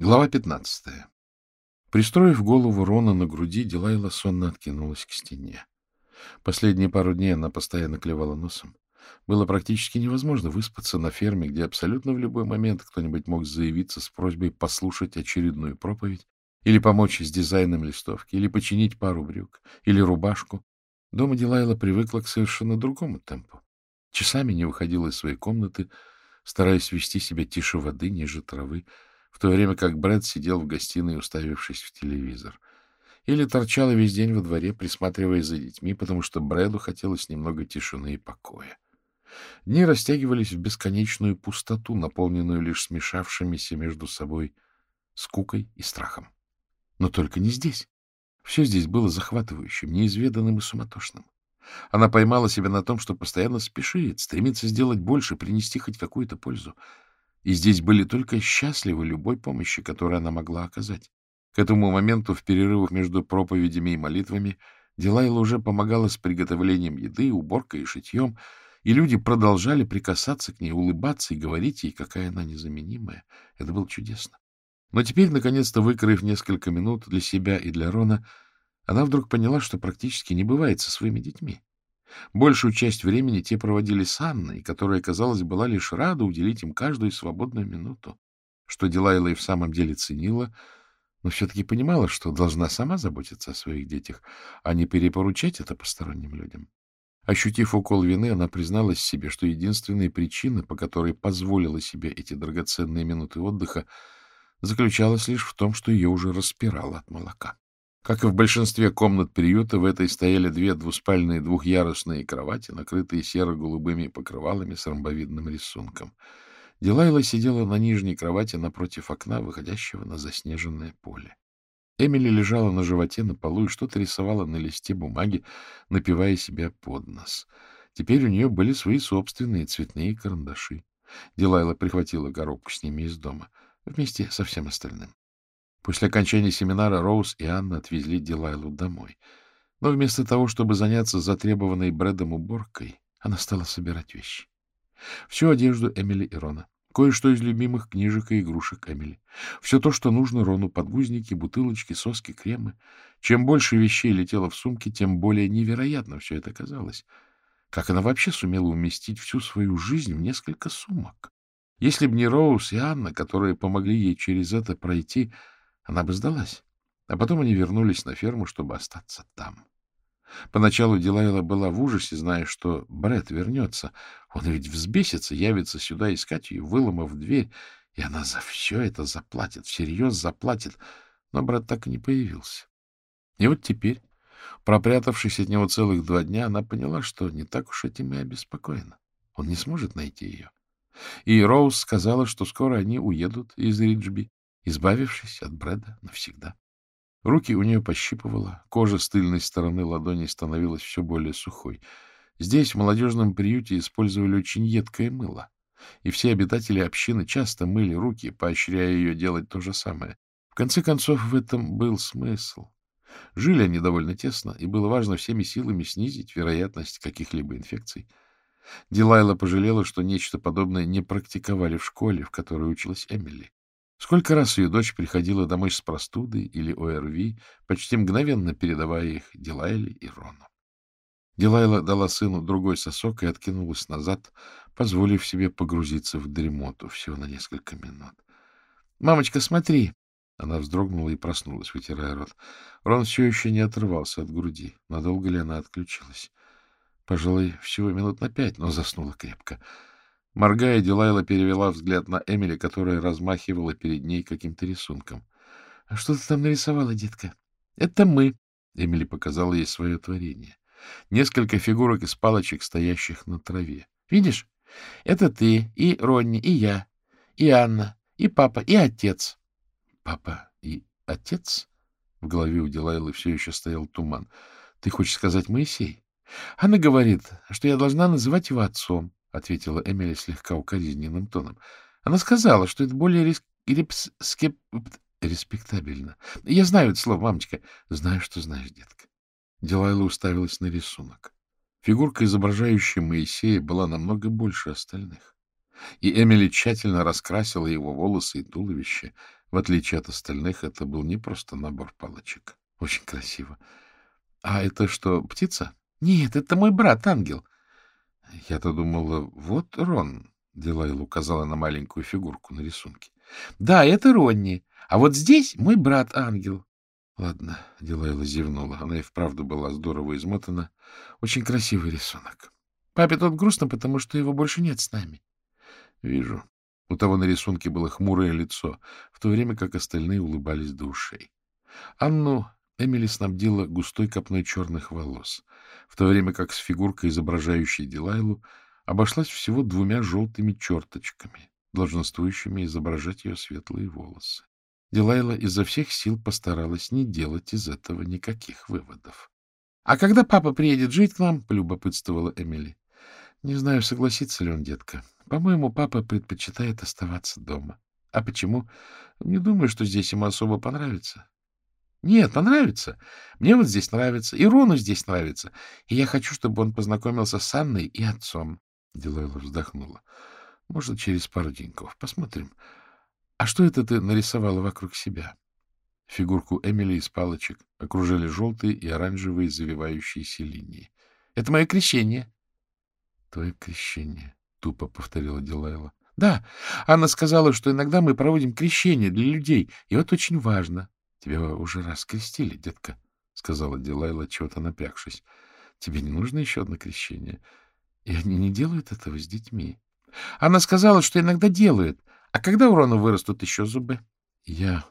Глава 15. Пристроив голову Рона на груди, Дилайла сонно откинулась к стене. Последние пару дней она постоянно клевала носом. Было практически невозможно выспаться на ферме, где абсолютно в любой момент кто-нибудь мог заявиться с просьбой послушать очередную проповедь или помочь с дизайном листовки, или починить пару брюк, или рубашку. Дома Дилайла привыкла к совершенно другому темпу. Часами не выходила из своей комнаты, стараясь вести себя тише воды, ниже травы, в то время как Брэд сидел в гостиной, уставившись в телевизор. Или торчала весь день во дворе, присматриваясь за детьми, потому что Брэду хотелось немного тишины и покоя. Дни растягивались в бесконечную пустоту, наполненную лишь смешавшимися между собой скукой и страхом. Но только не здесь. Все здесь было захватывающим, неизведанным и суматошным. Она поймала себя на том, что постоянно спешит, стремится сделать больше, принести хоть какую-то пользу и здесь были только счастливы любой помощи, которую она могла оказать. К этому моменту в перерывах между проповедями и молитвами Дилайла уже помогала с приготовлением еды, уборкой и шитьем, и люди продолжали прикасаться к ней, улыбаться и говорить ей, какая она незаменимая. Это было чудесно. Но теперь, наконец-то, выкроив несколько минут для себя и для Рона, она вдруг поняла, что практически не бывает со своими детьми. Большую часть времени те проводили с Анной, которая, казалось, была лишь рада уделить им каждую свободную минуту, что Дилайла и в самом деле ценила, но все-таки понимала, что должна сама заботиться о своих детях, а не перепоручать это посторонним людям. Ощутив укол вины, она призналась себе, что единственная причина, по которой позволила себе эти драгоценные минуты отдыха, заключалась лишь в том, что ее уже распирало от молока. Как и в большинстве комнат приюта, в этой стояли две двуспальные двухъярусные кровати, накрытые серо-голубыми покрывалами с ромбовидным рисунком. Дилайла сидела на нижней кровати напротив окна, выходящего на заснеженное поле. Эмили лежала на животе на полу и что-то рисовала на листе бумаги, напивая себя под нос. Теперь у нее были свои собственные цветные карандаши. Дилайла прихватила коробку с ними из дома, вместе со всем остальным. После окончания семинара Роуз и Анна отвезли Дилайлу домой. Но вместо того, чтобы заняться затребованной Брэдом уборкой, она стала собирать вещи. Всю одежду Эмили и Рона, кое-что из любимых книжек и игрушек Эмили. Все то, что нужно Рону, подгузники, бутылочки, соски, кремы. Чем больше вещей летело в сумке, тем более невероятно все это казалось. Как она вообще сумела уместить всю свою жизнь в несколько сумок? Если бы не Роуз и Анна, которые помогли ей через это пройти, она бы сдалась. А потом они вернулись на ферму, чтобы остаться там. Поначалу Дилайла была в ужасе, зная, что Бред вернется. Он ведь взбесится, явится сюда искать ее, выломав дверь, и она за все это заплатит, всерьез заплатит. Но Бред так и не появился. И вот теперь, пропрятавшись от него целых два дня, она поняла, что не так уж этим и обеспокоена. Он не сможет найти ее. И Роуз сказала, что скоро они уедут из Риджби, избавившись от Брэда навсегда. Руки у нее пощипывало, кожа с тыльной стороны ладони становилась все более сухой. Здесь, в молодежном приюте, использовали очень едкое мыло, и все обитатели общины часто мыли руки, поощряя ее делать то же самое. В конце концов, в этом был смысл. Жили они довольно тесно, и было важно всеми силами снизить вероятность каких-либо инфекций. Дилайла пожалела, что нечто подобное не практиковали в школе, в которой училась Эмили. Сколько раз ее дочь приходила домой с простудой или ОРВИ, почти мгновенно передавая их Дилайле и Рону. Дилайла дала сыну другой сосок и откинулась назад, позволив себе погрузиться в дремоту всего на несколько минут. — Мамочка, смотри! Она вздрогнула и проснулась, вытирая рот. Рон все еще не отрывался от груди. Надолго ли она отключилась? Пожалуй, всего минут на пять, но заснула крепко. Моргая, Дилайла перевела взгляд на Эмили, которая размахивала перед ней каким-то рисунком. — а Что ты там нарисовала, детка? — Это мы. Эмили показала ей свое творение. Несколько фигурок из палочек, стоящих на траве. — Видишь? Это ты, и Ронни, и я, и Анна, и папа, и отец. — Папа и отец? В голове у Дилайлы все еще стоял туман. — Ты хочешь сказать Моисей? Она говорит, что я должна называть его отцом. — ответила Эмили слегка укоризненным тоном. — Она сказала, что это более риск... Респектабельно. Я знаю это слово, мамочка. Знаю, что знаешь, детка. Дилайла уставилась на рисунок. Фигурка, изображающая Моисея, была намного больше остальных. И Эмили тщательно раскрасила его волосы и туловище. В отличие от остальных, это был не просто набор палочек. Очень красиво. — А это что, птица? — Нет, это мой брат, ангел. Я-то думала, вот Рон, — Дилайл указала на маленькую фигурку на рисунке. — Да, это Ронни. А вот здесь мой брат, ангел. — Ладно, — Дилайла зевнула. Она и вправду была здорово измотана. Очень красивый рисунок. Папе тут грустно, потому что его больше нет с нами. — Вижу. У того на рисунке было хмурое лицо, в то время как остальные улыбались до ушей. Анну Эмили снабдила густой копной черных волос, в то время как с фигуркой, изображающей Дилайлу, обошлась всего двумя желтыми черточками, долженствующими изображать ее светлые волосы. Дилайла изо всех сил постаралась не делать из этого никаких выводов. — А когда папа приедет жить к нам? — полюбопытствовала Эмили. — Не знаю, согласится ли он, детка. По-моему, папа предпочитает оставаться дома. А почему? Не думаю, что здесь ему особо понравится. Нет, понравится. Мне вот здесь нравится, и Рону здесь нравится. И я хочу, чтобы он познакомился с Анной и отцом. Дилайла вздохнула. Может, через пару деньков. Посмотрим. А что это ты нарисовала вокруг себя? Фигурку Эмили из палочек окружали желтые и оранжевые завивающиеся линии. — Это мое крещение. — Твое крещение, — тупо повторила Дилайла. — Да, Анна сказала, что иногда мы проводим крещение для людей, и вот очень важно. — Тебя уже раз крестили, детка, — сказала Дилайла, чего-то напрягшись. — Тебе не нужно еще одно крещение? И они не делают этого с детьми. Она сказала, что иногда делают. А когда у Рона вырастут еще зубы? Я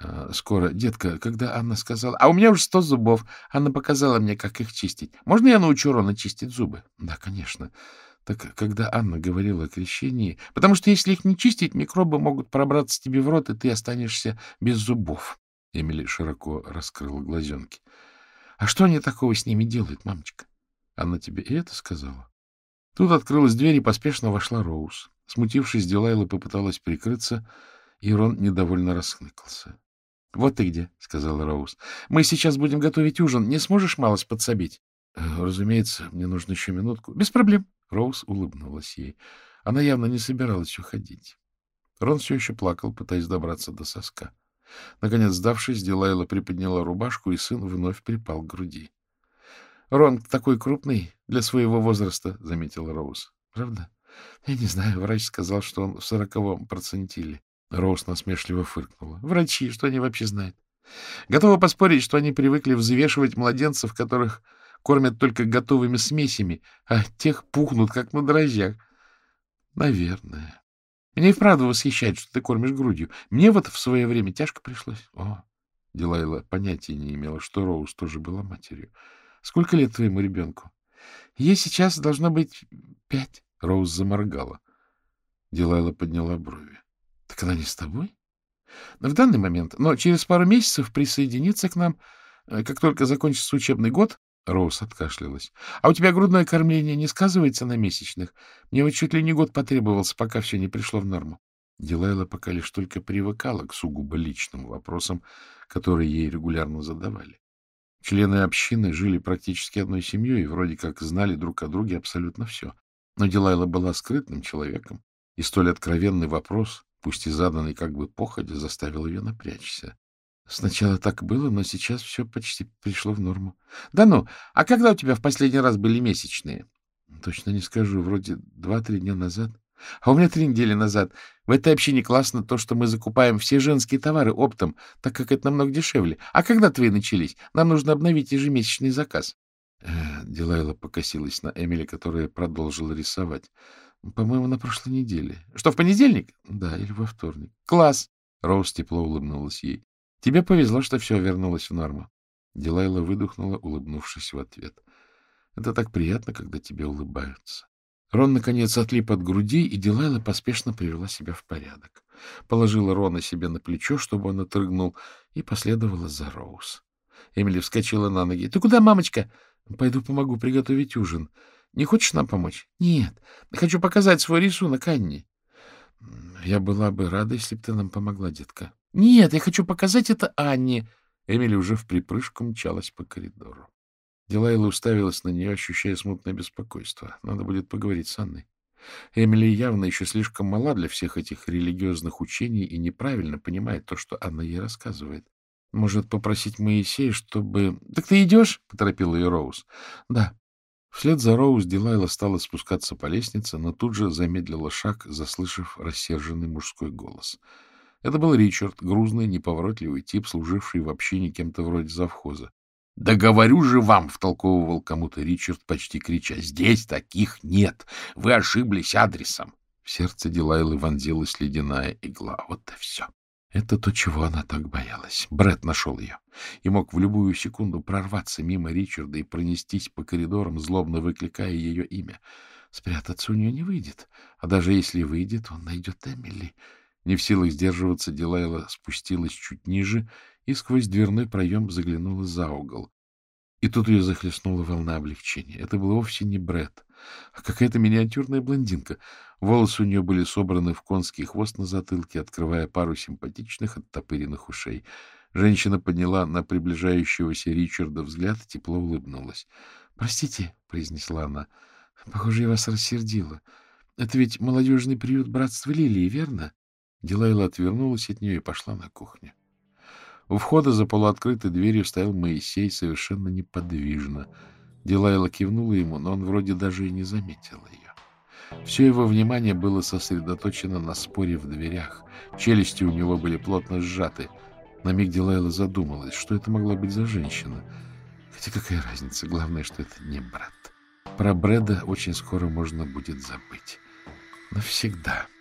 э, скоро... Детка, когда Анна сказала... А у меня уже сто зубов. Анна показала мне, как их чистить. Можно я научу Рона чистить зубы? Да, конечно. Так когда Анна говорила о крещении... Потому что если их не чистить, микробы могут пробраться тебе в рот, и ты останешься без зубов. Эмили широко раскрыла глазенки. — А что они такого с ними делают, мамочка? Анна тебе и это сказала? Тут открылась дверь, и поспешно вошла Роуз. Смутившись, Дилайла попыталась прикрыться, и Рон недовольно расхныкался. — Вот ты где, — сказала Роуз. — Мы сейчас будем готовить ужин. Не сможешь малость подсобить? «Э, — Разумеется, мне нужно еще минутку. — Без проблем. Роуз улыбнулась ей. Она явно не собиралась уходить. Рон все еще плакал, пытаясь добраться до соска. Наконец, сдавшись, Дилайла приподняла рубашку, и сын вновь припал к груди. — Рон такой крупный для своего возраста, — заметила Роуз. — Правда? — Я не знаю, врач сказал, что он в сороковом процентиле. Роуз насмешливо фыркнула. — Врачи, что они вообще знают? Готова поспорить, что они привыкли взвешивать младенцев, которых кормят только готовыми смесями, а тех пухнут, как на дрожжах. — Наверное. Меня и вправду восхищает, что ты кормишь грудью. Мне вот в свое время тяжко пришлось. О, Дилайла понятия не имела, что Роуз тоже была матерью. Сколько лет твоему ребенку? Ей сейчас должно быть пять. Роуз заморгала. Дилайла подняла брови. — Так она не с тобой? — В данный момент. Но через пару месяцев присоединится к нам. Э, как только закончится учебный год... Роуз откашлялась. — А у тебя грудное кормление не сказывается на месячных? Мне вот чуть ли не год потребовался, пока все не пришло в норму. Дилайла пока лишь только привыкала к сугубо личным вопросам, которые ей регулярно задавали. Члены общины жили практически одной семьей и вроде как знали друг о друге абсолютно все. Но Дилайла была скрытным человеком, и столь откровенный вопрос, пусть и заданный как бы походя, заставил ее напрячься. Сначала так было, но сейчас все почти пришло в норму. — Да ну, а когда у тебя в последний раз были месячные? — Точно не скажу, вроде два-три дня назад. А у меня три недели назад. В этой общине классно то, что мы закупаем все женские товары оптом, так как это намного дешевле. А когда твои начались? Нам нужно обновить ежемесячный заказ. Э, Дилайла покосилась на Эмили, которая продолжила рисовать. По-моему, на прошлой неделе. Что, в понедельник? Да, или во вторник. Класс! Роуз тепло улыбнулась ей. Тебе повезло, что все вернулось в норму. Дилайла выдохнула, улыбнувшись в ответ. Это так приятно, когда тебе улыбаются. Рон, наконец, отлип от груди, и Дилайла поспешно привела себя в порядок. Положила Рона себе на плечо, чтобы он отрыгнул, и последовала за Роуз. Эмили вскочила на ноги. — Ты куда, мамочка? — Пойду помогу приготовить ужин. Не хочешь нам помочь? — Нет. Хочу показать свой рисунок Анне. — Я была бы рада, если бы ты нам помогла, детка. — Нет, я хочу показать это Анне. Эмили уже в припрыжку мчалась по коридору. Дилайла уставилась на нее, ощущая смутное беспокойство. Надо будет поговорить с Анной. Эмили явно еще слишком мала для всех этих религиозных учений и неправильно понимает то, что Анна ей рассказывает. Может, попросить Моисея, чтобы... — Так ты идешь? — поторопила ее Роуз. — Да. Вслед за Роуз Дилайла стала спускаться по лестнице, но тут же замедлила шаг, заслышав рассерженный мужской голос. Это был Ричард, грузный, неповоротливый тип, служивший в общине кем-то вроде завхоза. — Да говорю же вам, — втолковывал кому-то Ричард, почти крича, — здесь таких нет. Вы ошиблись адресом. В сердце Дилайлы вонзилась ледяная игла. Вот и все. Это то, чего она так боялась. Бред нашел ее и мог в любую секунду прорваться мимо Ричарда и пронестись по коридорам, злобно выкликая ее имя. Спрятаться у нее не выйдет, а даже если выйдет, он найдет Эмили. Не в силах сдерживаться, Дилайла спустилась чуть ниже и сквозь дверной проем заглянула за угол. И тут ее захлестнула волна облегчения. Это был вовсе не Бред, а какая-то миниатюрная блондинка. Волосы у нее были собраны в конский хвост на затылке, открывая пару симпатичных оттопыренных ушей. Женщина подняла на приближающегося Ричарда взгляд и тепло улыбнулась. — Простите, — произнесла она, — похоже, я вас рассердила. Это ведь молодежный приют братства Лилии, верно? Дилайла отвернулась от нее и пошла на кухню. У входа за полуоткрытой дверью стоял Моисей совершенно неподвижно. Дилайла кивнула ему, но он вроде даже и не заметил ее. Все его внимание было сосредоточено на споре в дверях. Челюсти у него были плотно сжаты. На миг Дилайла задумалась, что это могла быть за женщина. Хотя какая разница, главное, что это не брат. Про Брэда очень скоро можно будет забыть. Навсегда. —